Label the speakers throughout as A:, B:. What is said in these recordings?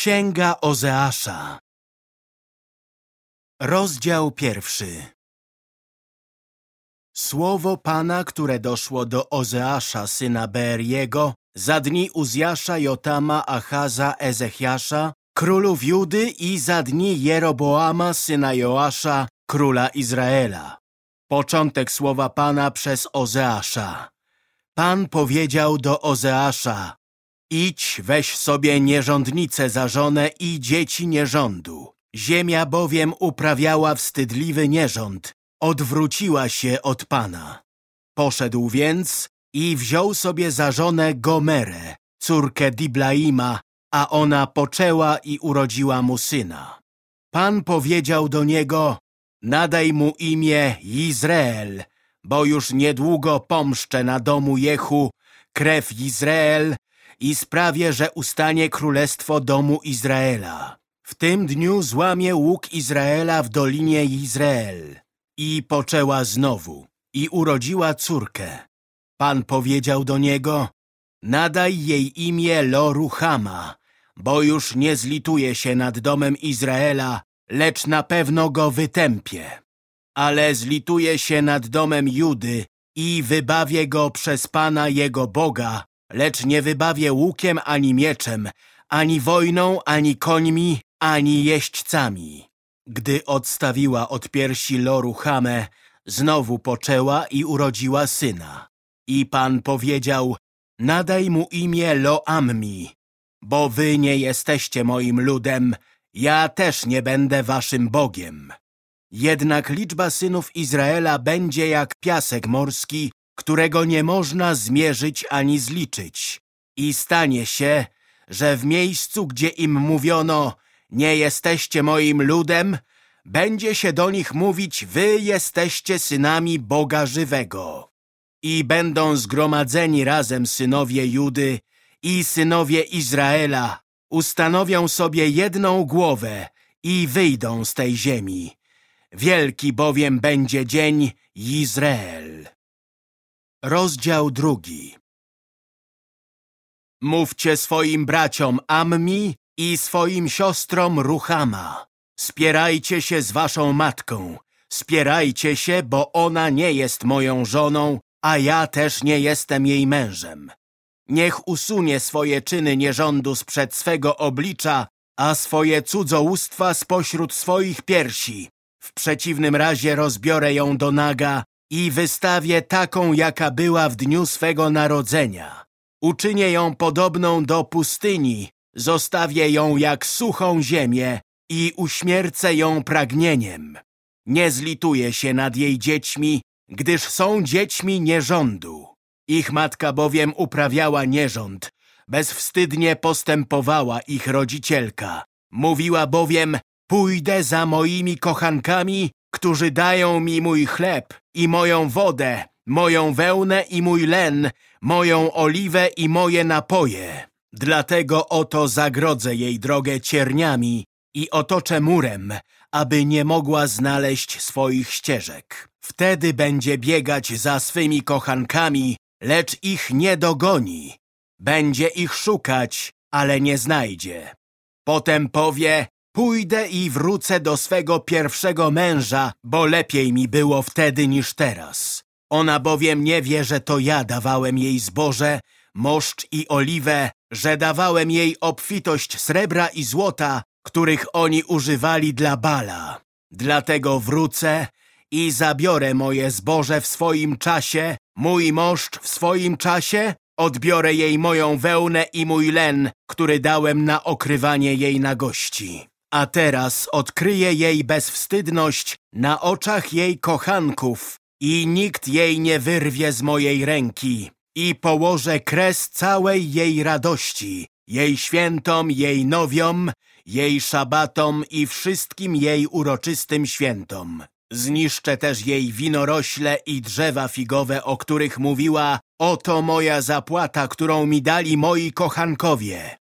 A: Księga Ozeasza Rozdział pierwszy Słowo Pana, które doszło do Ozeasza, syna Beeriego, za dni Uzjasza, Jotama, Achaza, Ezechiasza, królów Judy i za dni Jeroboama, syna Joasza, króla Izraela. Początek słowa Pana przez Ozeasza. Pan powiedział do Ozeasza, Idź, weź sobie nierządnicę za żonę i dzieci nierządu. Ziemia bowiem uprawiała wstydliwy nierząd, odwróciła się od Pana. Poszedł więc i wziął sobie za żonę Gomerę, córkę Diblaima, a ona poczęła i urodziła mu syna. Pan powiedział do niego, nadaj mu imię Izrael, bo już niedługo pomszczę na domu Jehu krew Izrael i sprawię, że ustanie królestwo domu Izraela. W tym dniu złamie łuk Izraela w dolinie Izrael. I poczęła znowu i urodziła córkę. Pan powiedział do niego, nadaj jej imię Loruchama, bo już nie zlituje się nad domem Izraela, lecz na pewno go wytępię. Ale zlituje się nad domem Judy i wybawię go przez Pana jego Boga, lecz nie wybawię łukiem ani mieczem, ani wojną, ani końmi, ani jeźdźcami. Gdy odstawiła od piersi loru Hamę, znowu poczęła i urodziła syna. I Pan powiedział, nadaj mu imię Loammi, bo wy nie jesteście moim ludem, ja też nie będę waszym Bogiem. Jednak liczba synów Izraela będzie jak piasek morski, którego nie można zmierzyć ani zliczyć. I stanie się, że w miejscu, gdzie im mówiono, nie jesteście moim ludem, będzie się do nich mówić, wy jesteście synami Boga żywego. I będą zgromadzeni razem synowie Judy i synowie Izraela, ustanowią sobie jedną głowę i wyjdą z tej ziemi. Wielki bowiem będzie dzień Izrael. Rozdział drugi Mówcie swoim braciom Ammi i swoim siostrom Ruchama. Spierajcie się z waszą matką. Spierajcie się, bo ona nie jest moją żoną, a ja też nie jestem jej mężem. Niech usunie swoje czyny nierządu sprzed swego oblicza, a swoje cudzołóstwa spośród swoich piersi. W przeciwnym razie rozbiorę ją do naga i wystawię taką, jaka była w dniu swego narodzenia. Uczynię ją podobną do pustyni, zostawię ją jak suchą ziemię i uśmiercę ją pragnieniem. Nie zlituję się nad jej dziećmi, gdyż są dziećmi nierządu. Ich matka bowiem uprawiała nierząd, bezwstydnie postępowała ich rodzicielka. Mówiła bowiem, pójdę za moimi kochankami, którzy dają mi mój chleb i moją wodę, moją wełnę i mój len, moją oliwę i moje napoje. Dlatego oto zagrodzę jej drogę cierniami i otoczę murem, aby nie mogła znaleźć swoich ścieżek. Wtedy będzie biegać za swymi kochankami, lecz ich nie dogoni. Będzie ich szukać, ale nie znajdzie. Potem powie, pójdę i wrócę do swego pierwszego męża, bo lepiej mi było wtedy niż teraz. Ona bowiem nie wie, że to ja dawałem jej zboże, moszcz i oliwę, że dawałem jej obfitość srebra i złota, których oni używali dla Bala. Dlatego wrócę i zabiorę moje zboże w swoim czasie, mój moszcz w swoim czasie, odbiorę jej moją wełnę i mój len, który dałem na okrywanie jej nagości. A teraz odkryję jej bezwstydność na oczach jej kochanków i nikt jej nie wyrwie z mojej ręki i położę kres całej jej radości, jej świętom, jej nowiom, jej szabatom i wszystkim jej uroczystym świętom. Zniszczę też jej winorośle i drzewa figowe, o których mówiła Oto moja zapłata, którą mi dali moi kochankowie.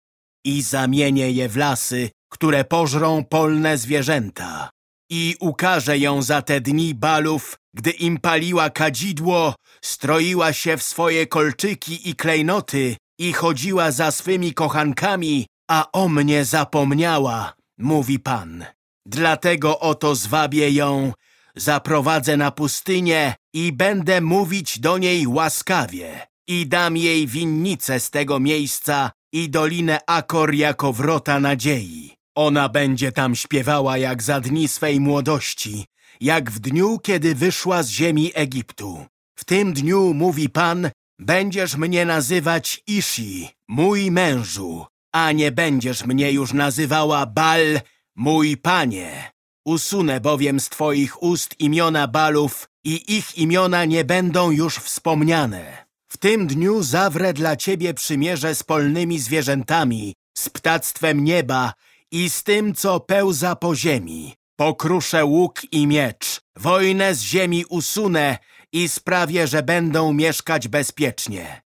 A: I zamienię je w lasy, które pożrą polne zwierzęta. I ukażę ją za te dni balów, gdy im paliła kadzidło, stroiła się w swoje kolczyki i klejnoty i chodziła za swymi kochankami a o mnie zapomniała, mówi Pan. Dlatego oto zwabię ją, zaprowadzę na pustynię i będę mówić do niej łaskawie. I dam jej winnicę z tego miejsca i dolinę Akor jako wrota nadziei. Ona będzie tam śpiewała jak za dni swej młodości, jak w dniu, kiedy wyszła z ziemi Egiptu. W tym dniu, mówi Pan, będziesz mnie nazywać Ishi, mój mężu, a nie będziesz mnie już nazywała Bal, mój panie. Usunę bowiem z twoich ust imiona Balów i ich imiona nie będą już wspomniane. W tym dniu zawrę dla ciebie przymierze z polnymi zwierzętami, z ptactwem nieba i z tym, co pełza po ziemi. Pokruszę łuk i miecz, wojnę z ziemi usunę i sprawię, że będą mieszkać bezpiecznie.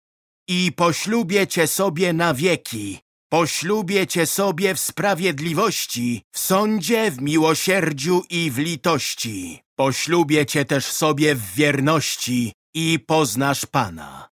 A: I poślubię cię sobie na wieki, poślubię cię sobie w sprawiedliwości, w sądzie, w miłosierdziu i w litości. Poślubię cię też sobie w wierności i poznasz Pana.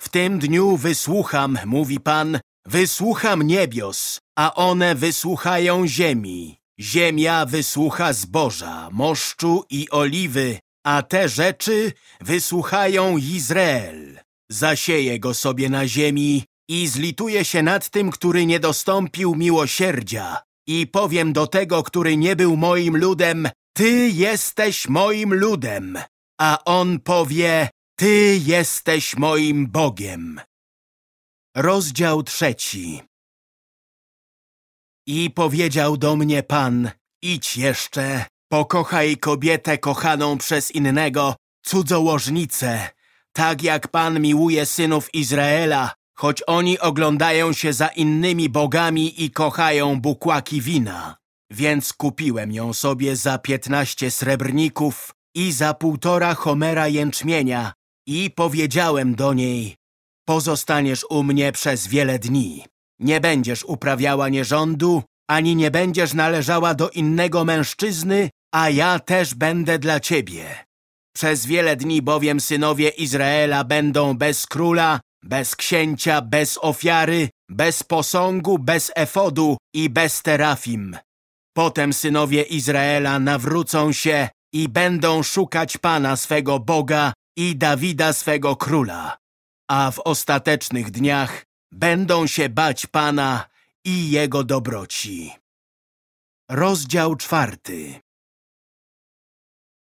A: W tym dniu wysłucham, mówi Pan, wysłucham niebios, a one wysłuchają ziemi. Ziemia wysłucha zboża, moszczu i oliwy, a te rzeczy wysłuchają Izrael. Zasieje go sobie na ziemi i zlituje się nad tym, który nie dostąpił miłosierdzia. I powiem do tego, który nie był moim ludem, Ty jesteś moim ludem. A on powie, Ty jesteś moim Bogiem. Rozdział trzeci I powiedział do mnie Pan, idź jeszcze, pokochaj kobietę kochaną przez innego, cudzołożnicę, tak jak Pan miłuje synów Izraela, choć oni oglądają się za innymi bogami i kochają bukłaki wina. Więc kupiłem ją sobie za piętnaście srebrników i za półtora homera jęczmienia i powiedziałem do niej, pozostaniesz u mnie przez wiele dni. Nie będziesz uprawiała nierządu, ani nie będziesz należała do innego mężczyzny, a ja też będę dla ciebie. Przez wiele dni bowiem synowie Izraela będą bez króla, bez księcia, bez ofiary, bez posągu, bez efodu i bez terafim. Potem synowie Izraela nawrócą się i będą szukać Pana swego Boga i Dawida swego króla. A w ostatecznych dniach będą się bać Pana i Jego dobroci. Rozdział czwarty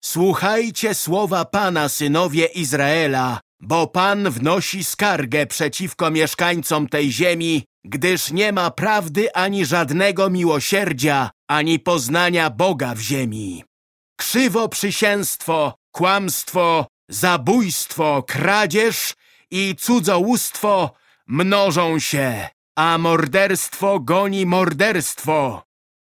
A: Słuchajcie słowa Pana, synowie Izraela, bo Pan wnosi skargę przeciwko mieszkańcom tej ziemi, gdyż nie ma prawdy ani żadnego miłosierdzia, ani poznania Boga w ziemi. Krzywo przysięstwo, kłamstwo, zabójstwo, kradzież i cudzołóstwo mnożą się, a morderstwo goni morderstwo.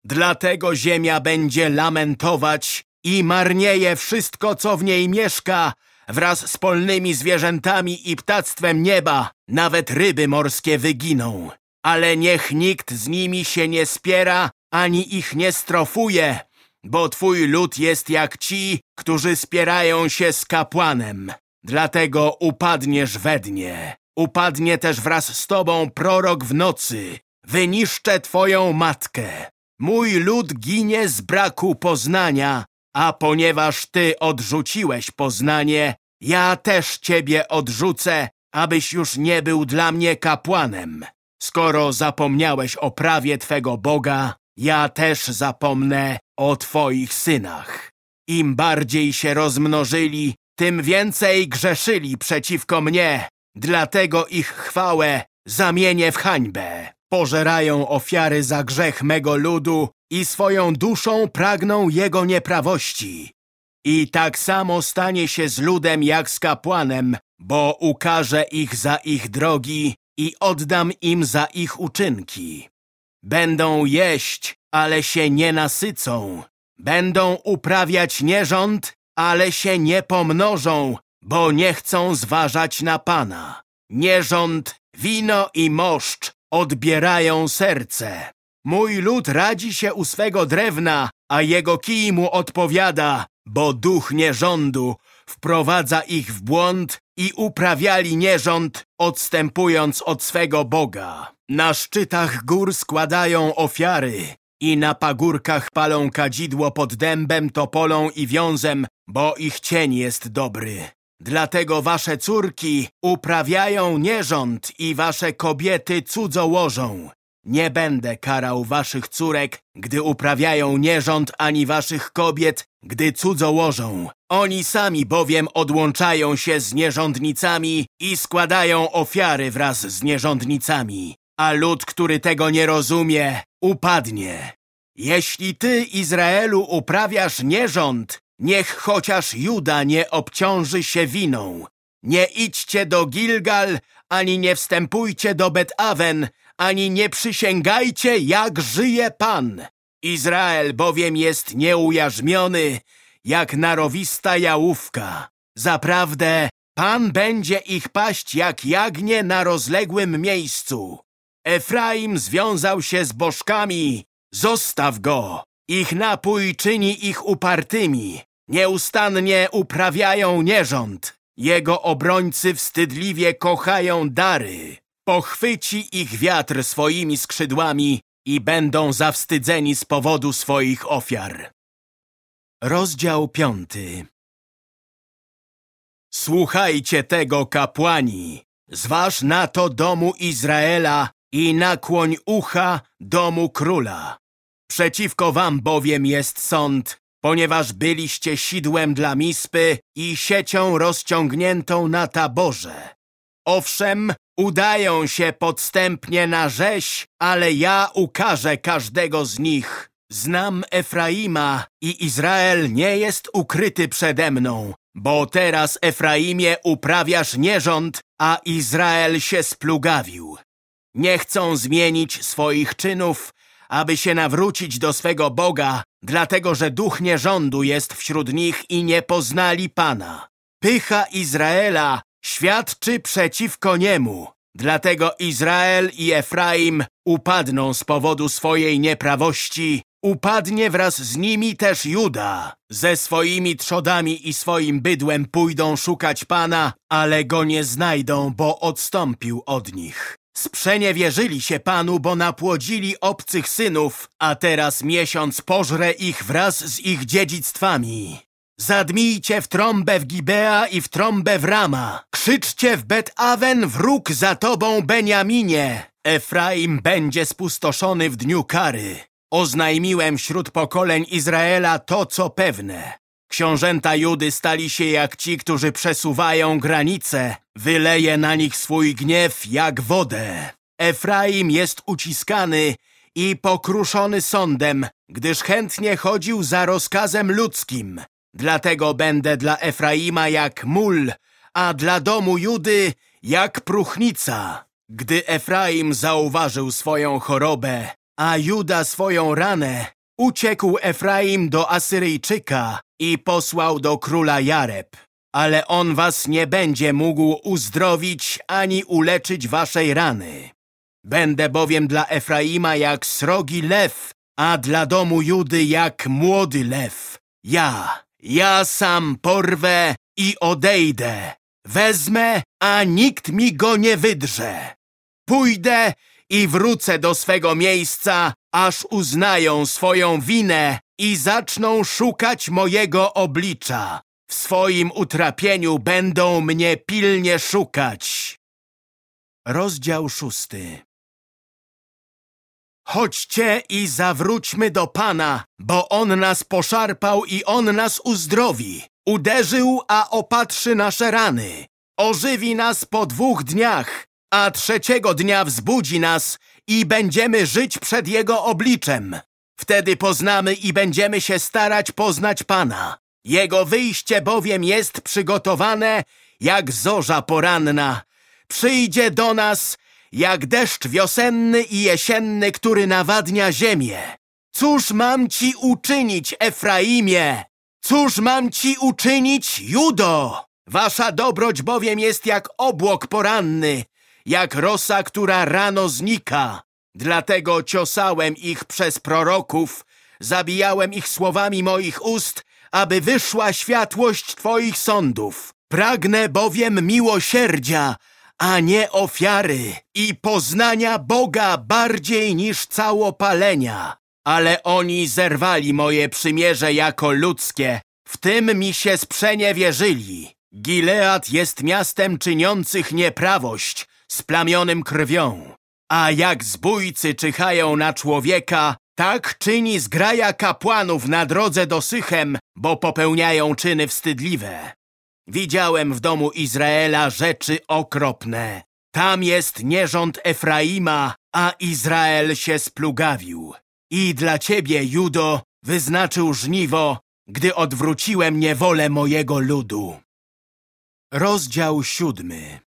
A: Dlatego ziemia będzie lamentować i marnieje wszystko, co w niej mieszka, wraz z polnymi zwierzętami i ptactwem nieba. Nawet ryby morskie wyginą. Ale niech nikt z nimi się nie spiera, ani ich nie strofuje, bo twój lud jest jak ci, którzy spierają się z kapłanem. Dlatego upadniesz we dnie. Upadnie też wraz z tobą prorok w nocy. Wyniszczę twoją matkę. Mój lud ginie z braku poznania, a ponieważ ty odrzuciłeś poznanie, ja też ciebie odrzucę, abyś już nie był dla mnie kapłanem. Skoro zapomniałeś o prawie twego Boga, ja też zapomnę o twoich synach. Im bardziej się rozmnożyli, tym więcej grzeszyli przeciwko mnie, dlatego ich chwałę zamienię w hańbę. Pożerają ofiary za grzech mego ludu i swoją duszą pragną jego nieprawości. I tak samo stanie się z ludem jak z kapłanem, bo ukażę ich za ich drogi i oddam im za ich uczynki. Będą jeść, ale się nie nasycą. Będą uprawiać nierząd, ale się nie pomnożą, bo nie chcą zważać na Pana. Nierząd, wino i moszcz odbierają serce. Mój lud radzi się u swego drewna, a jego kij mu odpowiada, bo duch nierządu wprowadza ich w błąd i uprawiali nierząd, odstępując od swego Boga. Na szczytach gór składają ofiary i na pagórkach palą kadzidło pod dębem, topolą i wiązem, bo ich cień jest dobry. Dlatego wasze córki uprawiają nierząd i wasze kobiety cudzołożą. Nie będę karał waszych córek, gdy uprawiają nierząd, ani waszych kobiet, gdy cudzołożą. Oni sami bowiem odłączają się z nierządnicami i składają ofiary wraz z nierządnicami. A lud, który tego nie rozumie, upadnie. Jeśli ty, Izraelu, uprawiasz nierząd, niech chociaż Juda nie obciąży się winą. Nie idźcie do Gilgal, ani nie wstępujcie do Bet-Awen, ani nie przysięgajcie, jak żyje Pan. Izrael bowiem jest nieujarzmiony, jak narowista jałówka. Zaprawdę, Pan będzie ich paść jak jagnię na rozległym miejscu. Efraim związał się z bożkami, zostaw go. Ich napój czyni ich upartymi. Nieustannie uprawiają nierząd. Jego obrońcy wstydliwie kochają dary. Pochwyci ich wiatr swoimi skrzydłami i będą zawstydzeni z powodu swoich ofiar. Rozdział piąty Słuchajcie tego, kapłani! Zważ na to domu Izraela i nakłoń ucha domu króla. Przeciwko wam bowiem jest sąd, ponieważ byliście sidłem dla Mispy i siecią rozciągniętą na taborze. Owszem, udają się podstępnie na rzeź, ale ja ukażę każdego z nich. Znam Efraima i Izrael nie jest ukryty przede mną, bo teraz Efraimie uprawiasz nierząd, a Izrael się splugawił. Nie chcą zmienić swoich czynów, aby się nawrócić do swego Boga, dlatego że duch nierządu jest wśród nich i nie poznali Pana. Pycha Izraela świadczy przeciwko niemu. Dlatego Izrael i Efraim upadną z powodu swojej nieprawości, upadnie wraz z nimi też Juda. Ze swoimi trzodami i swoim bydłem pójdą szukać Pana, ale go nie znajdą, bo odstąpił od nich. Sprzeniewierzyli się Panu, bo napłodzili obcych synów, a teraz miesiąc pożre ich wraz z ich dziedzictwami. Zadmijcie w trąbę w Gibea i w trąbę w Rama. Krzyczcie w Bet-Awen, wróg za tobą, Beniaminie. Efraim będzie spustoszony w dniu kary. Oznajmiłem wśród pokoleń Izraela to, co pewne. Książęta Judy stali się jak ci, którzy przesuwają granice. Wyleje na nich swój gniew jak wodę. Efraim jest uciskany i pokruszony sądem, gdyż chętnie chodził za rozkazem ludzkim. Dlatego będę dla Efraima jak mól, a dla domu Judy jak próchnica. Gdy Efraim zauważył swoją chorobę, a Juda swoją ranę, uciekł Efraim do Asyryjczyka i posłał do króla Jareb. Ale on was nie będzie mógł uzdrowić ani uleczyć waszej rany. Będę bowiem dla Efraima jak srogi lew, a dla domu Judy jak młody lew. Ja, ja sam porwę i odejdę. Wezmę, a nikt mi go nie wydrze. Pójdę i wrócę do swego miejsca, aż uznają swoją winę i zaczną szukać mojego oblicza. W swoim utrapieniu będą mnie pilnie szukać. Rozdział szósty Chodźcie i zawróćmy do Pana, bo On nas poszarpał i On nas uzdrowi. Uderzył, a opatrzy nasze rany. Ożywi nas po dwóch dniach, a trzeciego dnia wzbudzi nas i będziemy żyć przed Jego obliczem. Wtedy poznamy i będziemy się starać poznać Pana. Jego wyjście bowiem jest przygotowane jak zorza poranna. Przyjdzie do nas jak deszcz wiosenny i jesienny, który nawadnia ziemię. Cóż mam ci uczynić, Efraimie? Cóż mam ci uczynić, Judo? Wasza dobroć bowiem jest jak obłok poranny, jak rosa, która rano znika. Dlatego ciosałem ich przez proroków, zabijałem ich słowami moich ust, aby wyszła światłość Twoich sądów. Pragnę bowiem miłosierdzia, a nie ofiary i poznania Boga bardziej niż całopalenia. Ale oni zerwali moje przymierze jako ludzkie, w tym mi się sprzeniewierzyli. Gilead jest miastem czyniących nieprawość, splamionym krwią. A jak zbójcy czyhają na człowieka, tak czyni zgraja kapłanów na drodze do Sychem, bo popełniają czyny wstydliwe. Widziałem w domu Izraela rzeczy okropne. Tam jest nierząd Efraima, a Izrael się splugawił. I dla ciebie, Judo, wyznaczył żniwo, gdy odwróciłem niewolę mojego ludu. Rozdział siódmy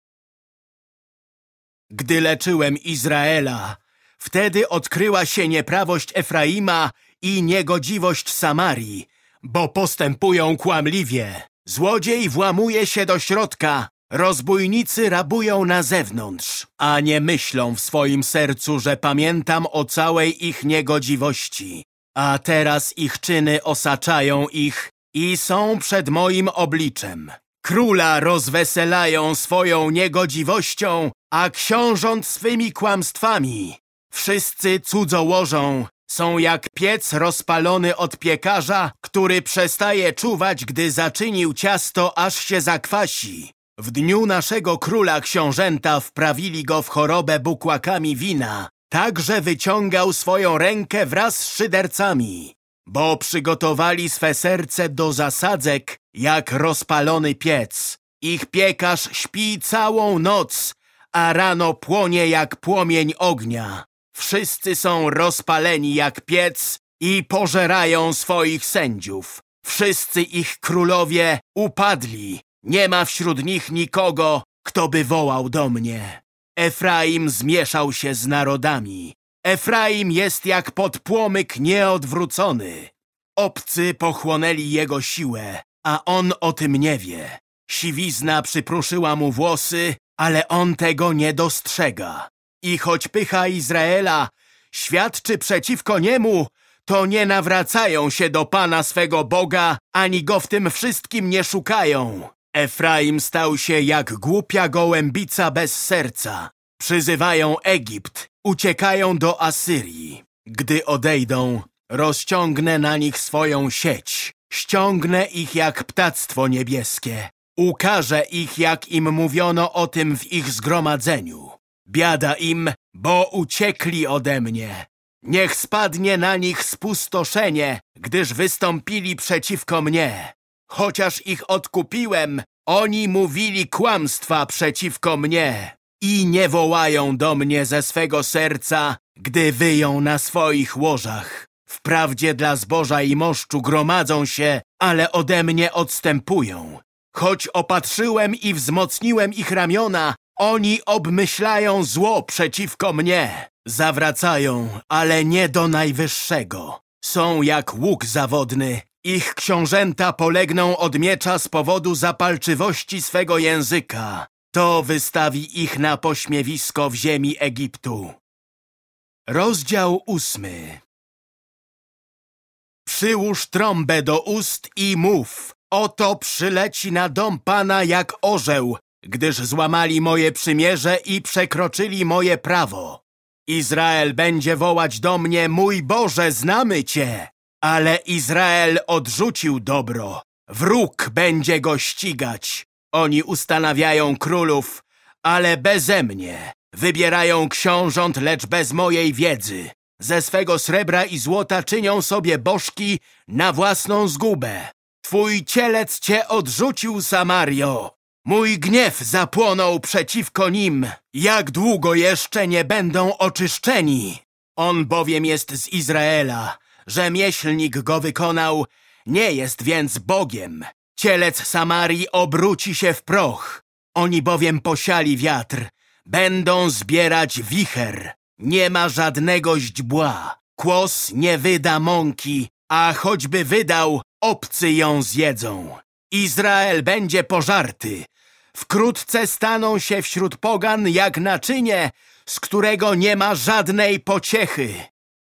A: Gdy leczyłem Izraela, wtedy odkryła się nieprawość Efraima i niegodziwość Samarii, bo postępują kłamliwie. Złodziej włamuje się do środka, rozbójnicy rabują na zewnątrz, a nie myślą w swoim sercu, że pamiętam o całej ich niegodziwości. A teraz ich czyny osaczają ich i są przed moim obliczem. Króla rozweselają swoją niegodziwością, a książąt swymi kłamstwami. Wszyscy cudzołożą, są jak piec rozpalony od piekarza, który przestaje czuwać, gdy zaczynił ciasto, aż się zakwasi. W dniu naszego króla książęta wprawili go w chorobę bukłakami wina, tak że wyciągał swoją rękę wraz z szydercami, bo przygotowali swe serce do zasadzek, jak rozpalony piec. Ich piekarz śpi całą noc, a rano płonie jak płomień ognia. Wszyscy są rozpaleni jak piec i pożerają swoich sędziów. Wszyscy ich królowie upadli. Nie ma wśród nich nikogo, kto by wołał do mnie. Efraim zmieszał się z narodami. Efraim jest jak podpłomyk nieodwrócony. Obcy pochłonęli jego siłę, a on o tym nie wie. Siwizna przypruszyła mu włosy, ale on tego nie dostrzega. I choć pycha Izraela świadczy przeciwko niemu, to nie nawracają się do Pana swego Boga, ani go w tym wszystkim nie szukają. Efraim stał się jak głupia gołębica bez serca. Przyzywają Egipt, uciekają do Asyrii. Gdy odejdą, rozciągnę na nich swoją sieć. Ściągnę ich jak ptactwo niebieskie. Ukażę ich, jak im mówiono o tym w ich zgromadzeniu. Biada im, bo uciekli ode mnie. Niech spadnie na nich spustoszenie, gdyż wystąpili przeciwko mnie. Chociaż ich odkupiłem, oni mówili kłamstwa przeciwko mnie i nie wołają do mnie ze swego serca, gdy wyją na swoich łożach. Wprawdzie dla zboża i moszczu gromadzą się, ale ode mnie odstępują. Choć opatrzyłem i wzmocniłem ich ramiona, oni obmyślają zło przeciwko mnie. Zawracają, ale nie do Najwyższego. Są jak łuk zawodny. Ich książęta polegną od miecza z powodu zapalczywości swego języka. To wystawi ich na pośmiewisko w ziemi Egiptu. Rozdział ósmy Przyłóż trąbę do ust i mów. Oto przyleci na dom Pana jak orzeł, gdyż złamali moje przymierze i przekroczyli moje prawo. Izrael będzie wołać do mnie, mój Boże, znamy Cię. Ale Izrael odrzucił dobro. Wróg będzie go ścigać. Oni ustanawiają królów, ale beze mnie. Wybierają książąt, lecz bez mojej wiedzy. Ze swego srebra i złota czynią sobie bożki na własną zgubę. Twój cielec cię odrzucił, Samario. Mój gniew zapłonął przeciwko nim. Jak długo jeszcze nie będą oczyszczeni? On bowiem jest z Izraela. Rzemieślnik go wykonał, nie jest więc Bogiem. Cielec Samarii obróci się w proch. Oni bowiem posiali wiatr. Będą zbierać wicher. Nie ma żadnego źdźbła. Kłos nie wyda mąki, a choćby wydał, obcy ją zjedzą. Izrael będzie pożarty. Wkrótce staną się wśród pogan jak naczynie, z którego nie ma żadnej pociechy.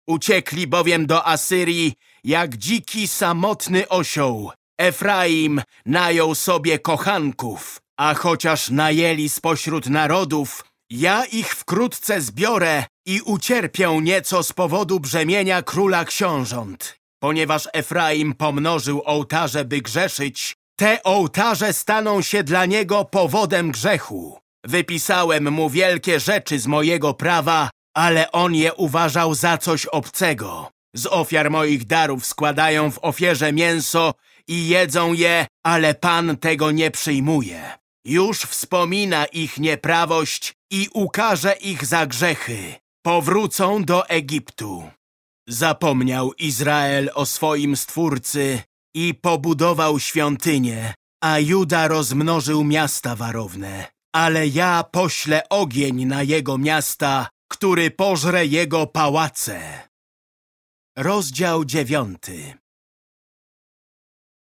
A: Uciekli bowiem do Asyrii jak dziki, samotny osioł. Efraim najął sobie kochanków. A chociaż najęli spośród narodów, ja ich wkrótce zbiorę i ucierpię nieco z powodu brzemienia króla książąt. Ponieważ Efraim pomnożył ołtarze, by grzeszyć, te ołtarze staną się dla niego powodem grzechu. Wypisałem mu wielkie rzeczy z mojego prawa, ale on je uważał za coś obcego. Z ofiar moich darów składają w ofierze mięso i jedzą je, ale Pan tego nie przyjmuje. Już wspomina ich nieprawość i ukaże ich za grzechy. Powrócą do Egiptu. Zapomniał Izrael o swoim Stwórcy i pobudował świątynię, a Juda rozmnożył miasta warowne. Ale ja poślę ogień na jego miasta, który pożre jego pałace. Rozdział dziewiąty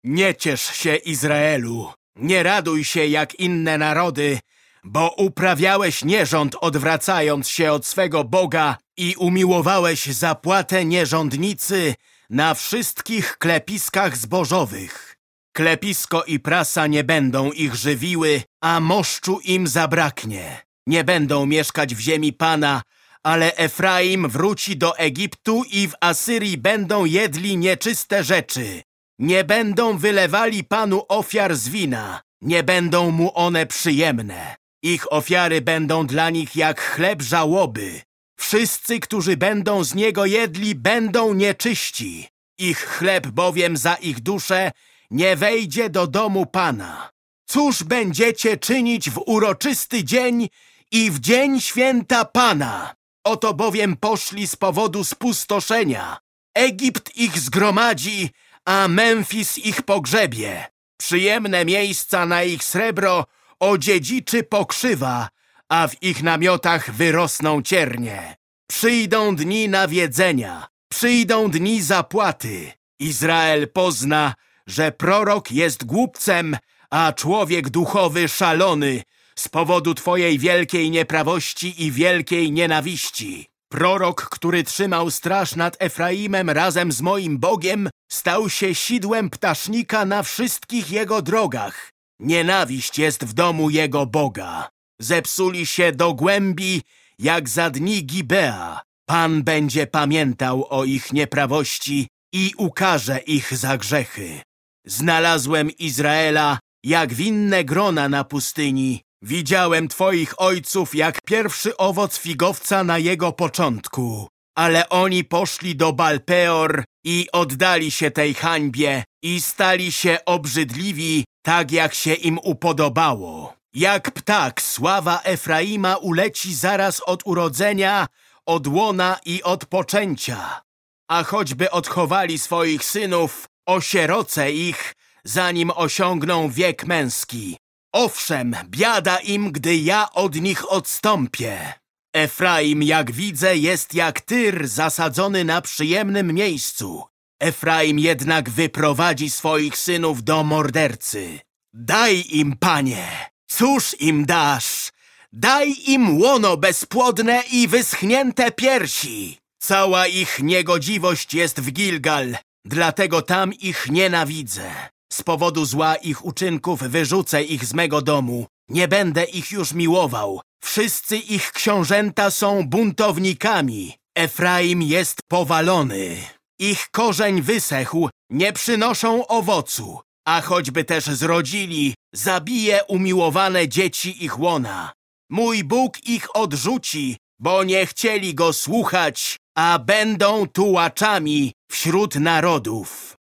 A: Nie ciesz się, Izraelu, nie raduj się jak inne narody, bo uprawiałeś nierząd odwracając się od swego Boga i umiłowałeś zapłatę nierządnicy na wszystkich klepiskach zbożowych. Klepisko i prasa nie będą ich żywiły, a moszczu im zabraknie. Nie będą mieszkać w ziemi Pana, ale Efraim wróci do Egiptu i w Asyrii będą jedli nieczyste rzeczy. Nie będą wylewali Panu ofiar z wina, nie będą mu one przyjemne. Ich ofiary będą dla nich jak chleb żałoby. Wszyscy, którzy będą z niego jedli, będą nieczyści. Ich chleb bowiem za ich duszę nie wejdzie do domu Pana. Cóż będziecie czynić w uroczysty dzień i w dzień święta Pana? Oto bowiem poszli z powodu spustoszenia. Egipt ich zgromadzi, a Memfis ich pogrzebie. Przyjemne miejsca na ich srebro odziedziczy pokrzywa, a w ich namiotach wyrosną ciernie. Przyjdą dni nawiedzenia, przyjdą dni zapłaty. Izrael pozna, że prorok jest głupcem, a człowiek duchowy szalony z powodu Twojej wielkiej nieprawości i wielkiej nienawiści. Prorok, który trzymał straż nad Efraimem razem z moim Bogiem, stał się sidłem ptasznika na wszystkich jego drogach. Nienawiść jest w domu jego Boga. Zepsuli się do głębi, jak za dni Gibea. Pan będzie pamiętał o ich nieprawości i ukaże ich za grzechy. Znalazłem Izraela jak winne grona na pustyni. Widziałem twoich ojców jak pierwszy owoc figowca na jego początku. Ale oni poszli do Balpeor i oddali się tej hańbie i stali się obrzydliwi, tak jak się im upodobało. Jak ptak sława Efraima uleci zaraz od urodzenia, od łona i od poczęcia. A choćby odchowali swoich synów, osieroce ich, zanim osiągną wiek męski. Owszem, biada im, gdy ja od nich odstąpię. Efraim, jak widzę, jest jak tyr zasadzony na przyjemnym miejscu. Efraim jednak wyprowadzi swoich synów do mordercy. Daj im, panie, cóż im dasz? Daj im łono bezpłodne i wyschnięte piersi. Cała ich niegodziwość jest w Gilgal, dlatego tam ich nienawidzę. Z powodu zła ich uczynków wyrzucę ich z mego domu. Nie będę ich już miłował. Wszyscy ich książęta są buntownikami. Efraim jest powalony. Ich korzeń wysechł, nie przynoszą owocu. A choćby też zrodzili, zabije umiłowane dzieci ich łona. Mój Bóg ich odrzuci, bo nie chcieli go słuchać, a będą tułaczami wśród narodów.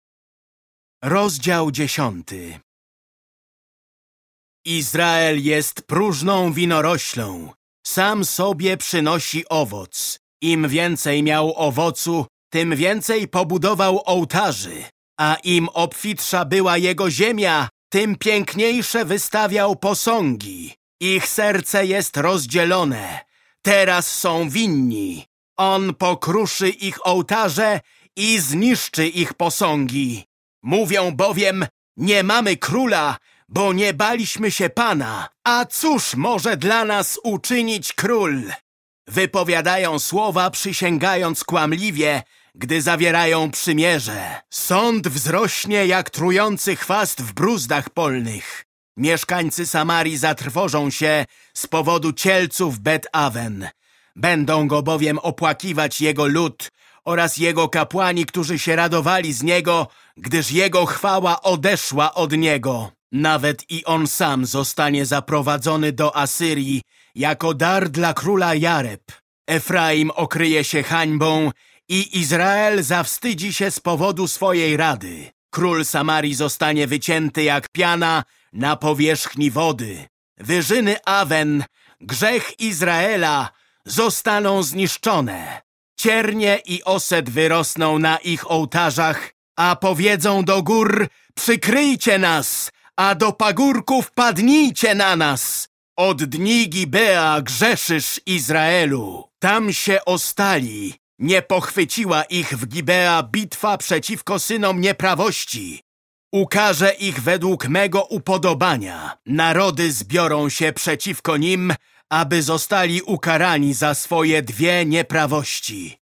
A: Rozdział dziesiąty Izrael jest próżną winoroślą. Sam sobie przynosi owoc. Im więcej miał owocu, tym więcej pobudował ołtarzy. A im obfitsza była jego ziemia, tym piękniejsze wystawiał posągi. Ich serce jest rozdzielone. Teraz są winni. On pokruszy ich ołtarze i zniszczy ich posągi. Mówią bowiem, nie mamy króla, bo nie baliśmy się Pana. A cóż może dla nas uczynić król? Wypowiadają słowa przysięgając kłamliwie, gdy zawierają przymierze. Sąd wzrośnie jak trujący chwast w bruzdach polnych. Mieszkańcy Samarii zatrwożą się z powodu cielców Bet-Awen. Będą go bowiem opłakiwać jego lud oraz jego kapłani, którzy się radowali z niego, gdyż jego chwała odeszła od niego. Nawet i on sam zostanie zaprowadzony do Asyrii jako dar dla króla Jareb. Efraim okryje się hańbą i Izrael zawstydzi się z powodu swojej rady. Król Samarii zostanie wycięty jak piana na powierzchni wody. Wyżyny Awen, grzech Izraela zostaną zniszczone. Ciernie i osed wyrosną na ich ołtarzach, a powiedzą do gór, przykryjcie nas, a do pagórków padnijcie na nas. Od dni Gibea grzeszysz Izraelu. Tam się ostali. Nie pochwyciła ich w Gibea bitwa przeciwko synom nieprawości. Ukażę ich według mego upodobania. Narody zbiorą się przeciwko nim, aby zostali ukarani za swoje dwie nieprawości.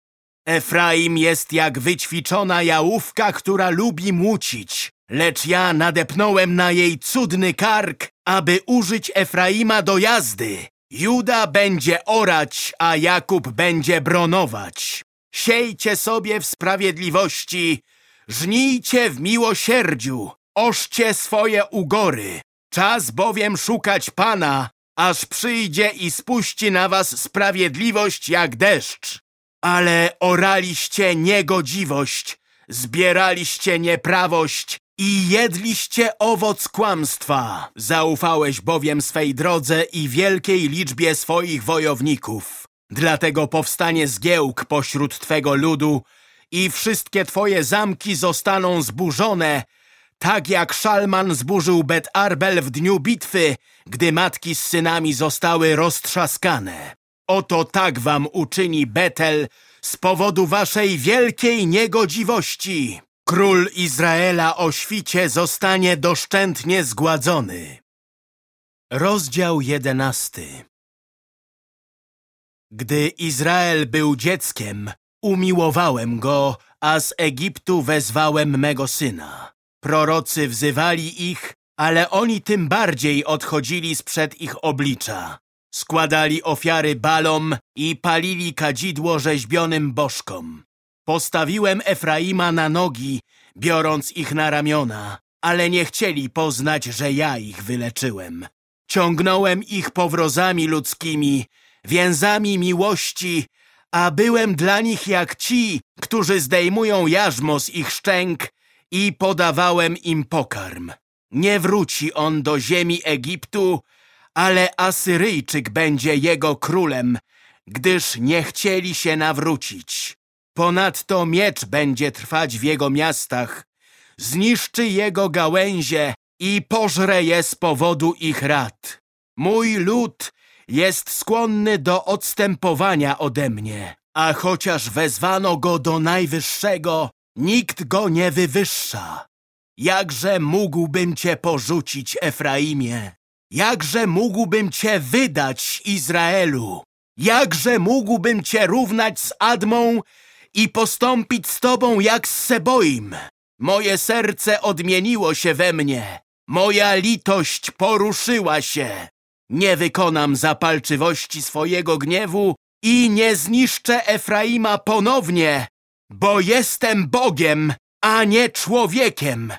A: Efraim jest jak wyćwiczona jałówka, która lubi mucić, lecz ja nadepnąłem na jej cudny kark, aby użyć Efraima do jazdy. Juda będzie orać, a Jakub będzie bronować. Siejcie sobie w sprawiedliwości, żnijcie w miłosierdziu, oszcie swoje ugory. Czas bowiem szukać Pana, aż przyjdzie i spuści na was sprawiedliwość jak deszcz. Ale oraliście niegodziwość, zbieraliście nieprawość i jedliście owoc kłamstwa. Zaufałeś bowiem swej drodze i wielkiej liczbie swoich wojowników. Dlatego powstanie zgiełk pośród twego ludu i wszystkie twoje zamki zostaną zburzone, tak jak Szalman zburzył Bet Arbel w dniu bitwy, gdy matki z synami zostały roztrzaskane. Oto tak wam uczyni Betel z powodu waszej wielkiej niegodziwości. Król Izraela o świcie zostanie doszczętnie zgładzony. Rozdział jedenasty Gdy Izrael był dzieckiem, umiłowałem go, a z Egiptu wezwałem mego syna. Prorocy wzywali ich, ale oni tym bardziej odchodzili sprzed ich oblicza. Składali ofiary balom i palili kadzidło rzeźbionym bożkom. Postawiłem Efraima na nogi, biorąc ich na ramiona, ale nie chcieli poznać, że ja ich wyleczyłem. Ciągnąłem ich powrozami ludzkimi, więzami miłości, a byłem dla nich jak ci, którzy zdejmują jarzmo z ich szczęk i podawałem im pokarm. Nie wróci on do ziemi Egiptu, ale Asyryjczyk będzie jego królem, gdyż nie chcieli się nawrócić. Ponadto miecz będzie trwać w jego miastach, zniszczy jego gałęzie i pożre je z powodu ich rad. Mój lud jest skłonny do odstępowania ode mnie, a chociaż wezwano go do Najwyższego, nikt go nie wywyższa. Jakże mógłbym cię porzucić, Efraimie? Jakże mógłbym cię wydać, Izraelu? Jakże mógłbym cię równać z Admą i postąpić z tobą jak z Seboim? Moje serce odmieniło się we mnie. Moja litość poruszyła się. Nie wykonam zapalczywości swojego gniewu i nie zniszczę Efraima ponownie, bo jestem Bogiem, a nie człowiekiem,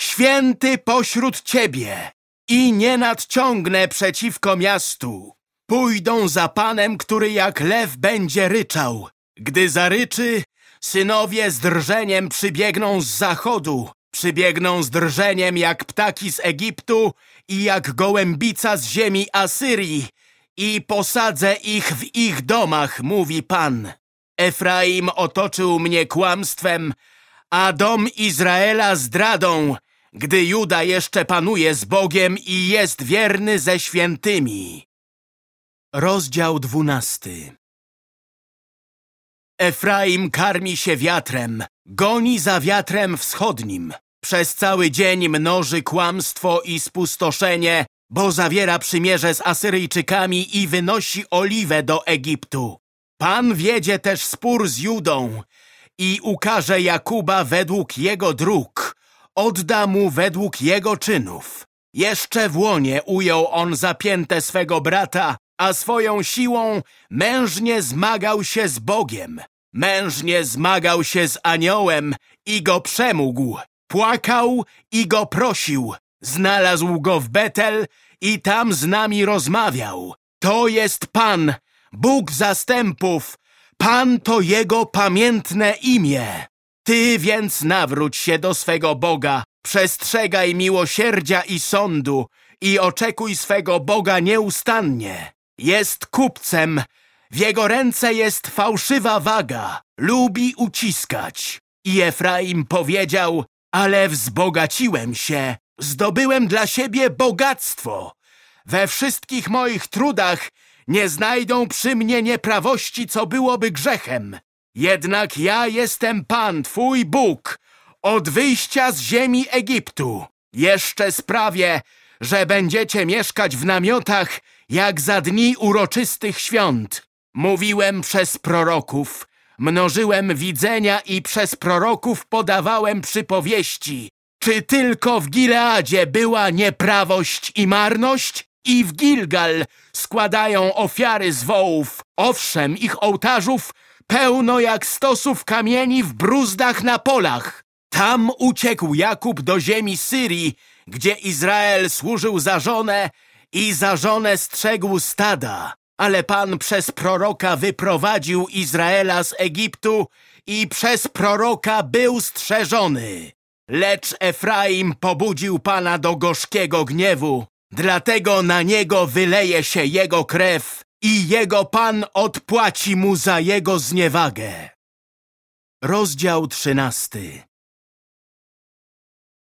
A: święty pośród ciebie i nie nadciągnę przeciwko miastu. Pójdą za panem, który jak lew będzie ryczał. Gdy zaryczy, synowie z drżeniem przybiegną z zachodu, przybiegną z drżeniem jak ptaki z Egiptu i jak gołębica z ziemi Asyrii i posadzę ich w ich domach, mówi Pan. Efraim otoczył mnie kłamstwem, a dom Izraela zdradą, gdy Juda jeszcze panuje z Bogiem i jest wierny ze świętymi. Rozdział dwunasty Efraim karmi się wiatrem, goni za wiatrem wschodnim. Przez cały dzień mnoży kłamstwo i spustoszenie, bo zawiera przymierze z Asyryjczykami i wynosi oliwę do Egiptu. Pan wiedzie też spór z Judą i ukaże Jakuba według jego dróg, odda mu według jego czynów. Jeszcze w łonie ujął on zapięte swego brata, a swoją siłą mężnie zmagał się z Bogiem. Mężnie zmagał się z aniołem i go przemógł. Płakał i go prosił. Znalazł go w Betel i tam z nami rozmawiał. To jest Pan, Bóg zastępów. Pan to Jego pamiętne imię. Ty więc nawróć się do swego Boga, przestrzegaj miłosierdzia i sądu i oczekuj swego Boga nieustannie. Jest kupcem, w jego ręce jest fałszywa waga, lubi uciskać. I Efraim powiedział, ale wzbogaciłem się, zdobyłem dla siebie bogactwo. We wszystkich moich trudach nie znajdą przy mnie nieprawości, co byłoby grzechem. Jednak ja jestem Pan, Twój Bóg, od wyjścia z ziemi Egiptu. Jeszcze sprawię, że będziecie mieszkać w namiotach, jak za dni uroczystych świąt. Mówiłem przez proroków, mnożyłem widzenia i przez proroków podawałem przypowieści. Czy tylko w Gileadzie była nieprawość i marność? I w Gilgal składają ofiary z wołów. Owszem, ich ołtarzów pełno jak stosów kamieni w bruzdach na polach. Tam uciekł Jakub do ziemi Syrii, gdzie Izrael służył za żonę i za żonę strzegł stada. Ale Pan przez proroka wyprowadził Izraela z Egiptu i przez proroka był strzeżony. Lecz Efraim pobudził Pana do gorzkiego gniewu, dlatego na niego wyleje się jego krew i jego Pan odpłaci mu za jego zniewagę. Rozdział trzynasty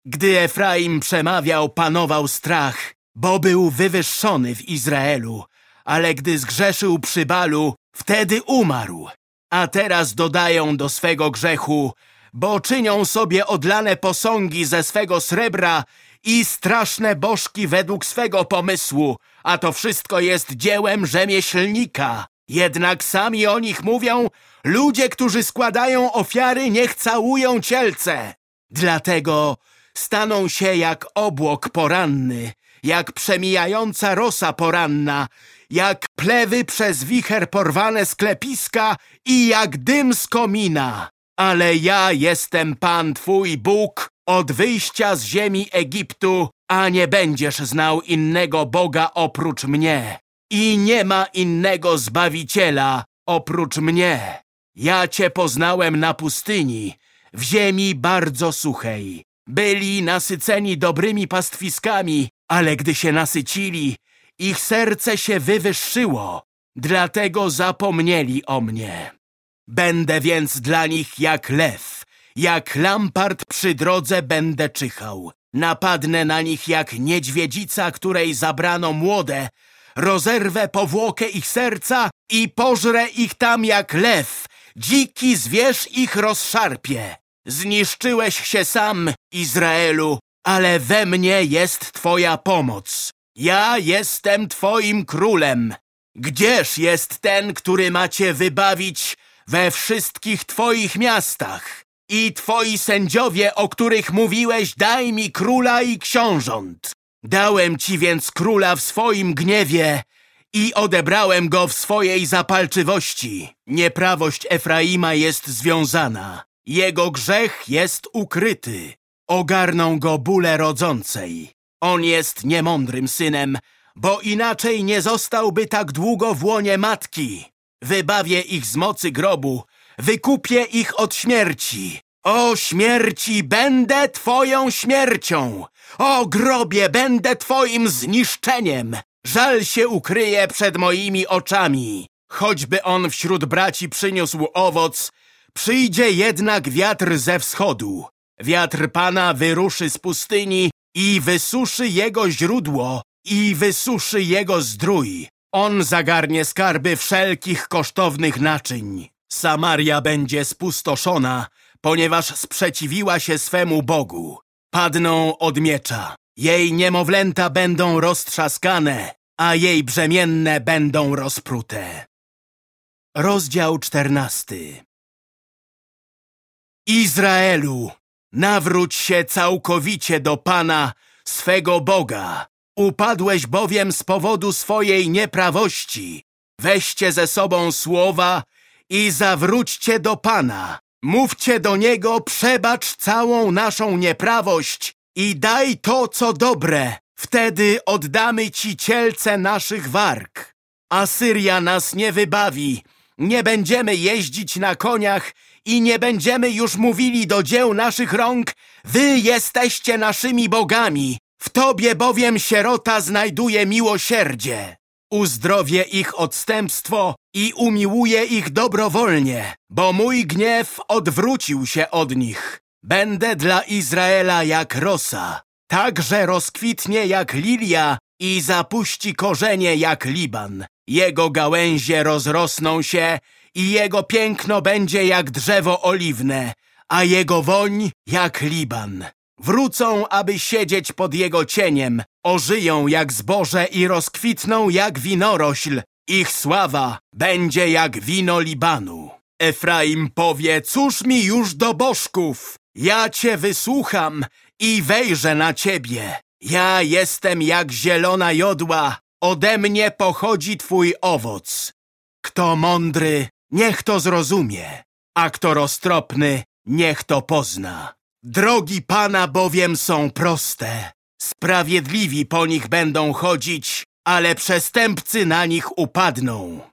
A: Gdy Efraim przemawiał, panował strach, bo był wywyższony w Izraelu, ale gdy zgrzeszył przy Balu, wtedy umarł. A teraz dodają do swego grzechu, bo czynią sobie odlane posągi ze swego srebra i straszne bożki według swego pomysłu, a to wszystko jest dziełem rzemieślnika. Jednak sami o nich mówią, ludzie, którzy składają ofiary, niech całują cielce. Dlatego staną się jak obłok poranny, jak przemijająca rosa poranna, jak plewy przez wicher porwane z klepiska i jak dym z komina. Ale ja jestem Pan Twój Bóg od wyjścia z ziemi Egiptu, a nie będziesz znał innego Boga oprócz mnie. I nie ma innego Zbawiciela oprócz mnie. Ja Cię poznałem na pustyni, w ziemi bardzo suchej. Byli nasyceni dobrymi pastwiskami, ale gdy się nasycili, ich serce się wywyższyło, dlatego zapomnieli o mnie. Będę więc dla nich jak lew, jak lampart przy drodze będę czyhał. Napadnę na nich jak niedźwiedzica, której zabrano młode, rozerwę powłokę ich serca i pożrę ich tam jak lew, dziki zwierz ich rozszarpie. Zniszczyłeś się sam, Izraelu, ale we mnie jest Twoja pomoc. Ja jestem Twoim królem. Gdzież jest ten, który ma Cię wybawić we wszystkich Twoich miastach? I Twoi sędziowie, o których mówiłeś, daj mi króla i książąt. Dałem Ci więc króla w swoim gniewie i odebrałem go w swojej zapalczywości. Nieprawość Efraima jest związana. Jego grzech jest ukryty. Ogarną go bóle rodzącej. On jest niemądrym synem, bo inaczej nie zostałby tak długo w łonie matki. Wybawię ich z mocy grobu, wykupię ich od śmierci. O śmierci, będę twoją śmiercią! O grobie, będę twoim zniszczeniem! Żal się ukryje przed moimi oczami. Choćby on wśród braci przyniósł owoc, przyjdzie jednak wiatr ze wschodu. Wiatr Pana wyruszy z pustyni i wysuszy jego źródło i wysuszy jego zdrój. On zagarnie skarby wszelkich kosztownych naczyń. Samaria będzie spustoszona, ponieważ sprzeciwiła się swemu Bogu. Padną od miecza. Jej niemowlęta będą roztrzaskane, a jej brzemienne będą rozprute. Rozdział czternasty Izraelu, nawróć się całkowicie do Pana, swego Boga. Upadłeś bowiem z powodu swojej nieprawości. Weźcie ze sobą słowa i zawróćcie do Pana. Mówcie do Niego, przebacz całą naszą nieprawość i daj to, co dobre. Wtedy oddamy Ci cielce naszych warg. Asyria nas nie wybawi. Nie będziemy jeździć na koniach i nie będziemy już mówili do dzieł naszych rąk Wy jesteście naszymi bogami. W Tobie bowiem sierota znajduje miłosierdzie. Uzdrowię ich odstępstwo i umiłuję ich dobrowolnie, bo mój gniew odwrócił się od nich. Będę dla Izraela jak rosa, także rozkwitnie jak lilia i zapuści korzenie jak Liban. Jego gałęzie rozrosną się i jego piękno będzie jak drzewo oliwne, a jego woń jak Liban. Wrócą, aby siedzieć pod jego cieniem, ożyją jak zboże i rozkwitną jak winorośl. Ich sława będzie jak wino Libanu. Efraim powie, cóż mi już do bożków? Ja cię wysłucham i wejrzę na ciebie. Ja jestem jak zielona jodła, ode mnie pochodzi twój owoc. Kto mądry, niech to zrozumie, a kto roztropny, niech to pozna. Drogi Pana bowiem są proste. Sprawiedliwi po nich będą chodzić, ale przestępcy na nich upadną.